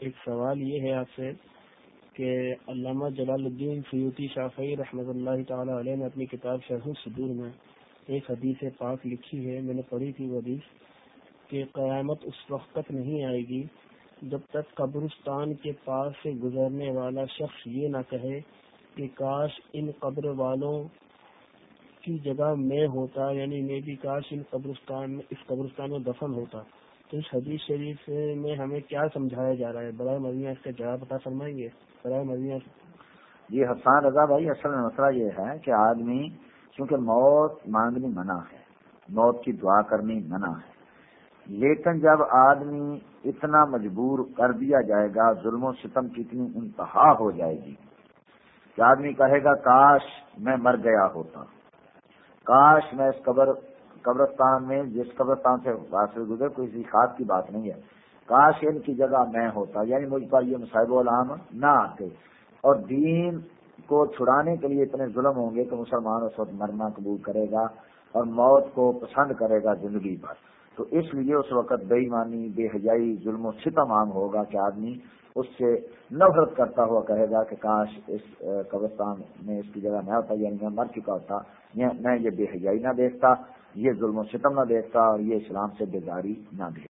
ایک سوال یہ ہے آپ سے کہ علامہ جلال الدین سیوتی شافعی رحمۃ اللہ تعالی علیہ نے اپنی کتاب شرح صدور میں ایک حدیث پاک لکھی ہے، میں نے پڑھی تھی وہ حدیث، کہ قیامت اس وقت تک نہیں آئے گی جب تک قبرستان کے پاس سے گزرنے والا شخص یہ نہ کہے کہ کاش ان قبر والوں کی جگہ میں ہوتا یعنی میں بھی کاش ان قبرستان، اس قبرستان میں دفن ہوتا۔ تو اس حدیث شریف میں ہمیں کیا سمجھایا جا رہا ہے؟ برائے مدینہ اس کا جواب بتا فرمائیں گے۔ برائے مدینہ جی حسان رضا بھائی، اصل میں مسئلہ یہ ہے کہ آدمی چونکہ موت مانگنی منع ہے، موت کی دعا کرنی منع ہے، لیکن جب آدمی اتنا مجبور کر دیا جائے گا، ظلم و ستم کی اتنی انتہا ہو جائے گی کہ آدمی کہے گا، کاش میں مر گیا ہوتا، کاش میں اس قبر قبرستان میں، جس قبرستان سے واصل گزرے کوئی خاص کی بات نہیں ہے۔ کاش ان کی جگہ میں ہوتا یعنی مجھ پر یہ مصائب العام نہ آتے۔ اور دین کو چھڑانے کے لیے اتنے ظلم ہوں گے کہ مسلمان اس وقت مرنا قبول کرے گا اور موت کو پسند کرے گا زندگی پر۔ تو اس لیے اس وقت بے ایمانی، بے حجائی ظلم و ستم عام ہوگا کہ آدمی اس سے نفرت کرتا ہوا کہے گا کہ کاش اس قبرستان میں اس کی جگہ نہ ہوتا یعنی میں مر چکا ہوتا میں یہ بے حیائی نہ دیکھتا، یہ ظلم و ستم نہ دیکھتا اور یہ اسلام سے بیداری نہ دیکھتا۔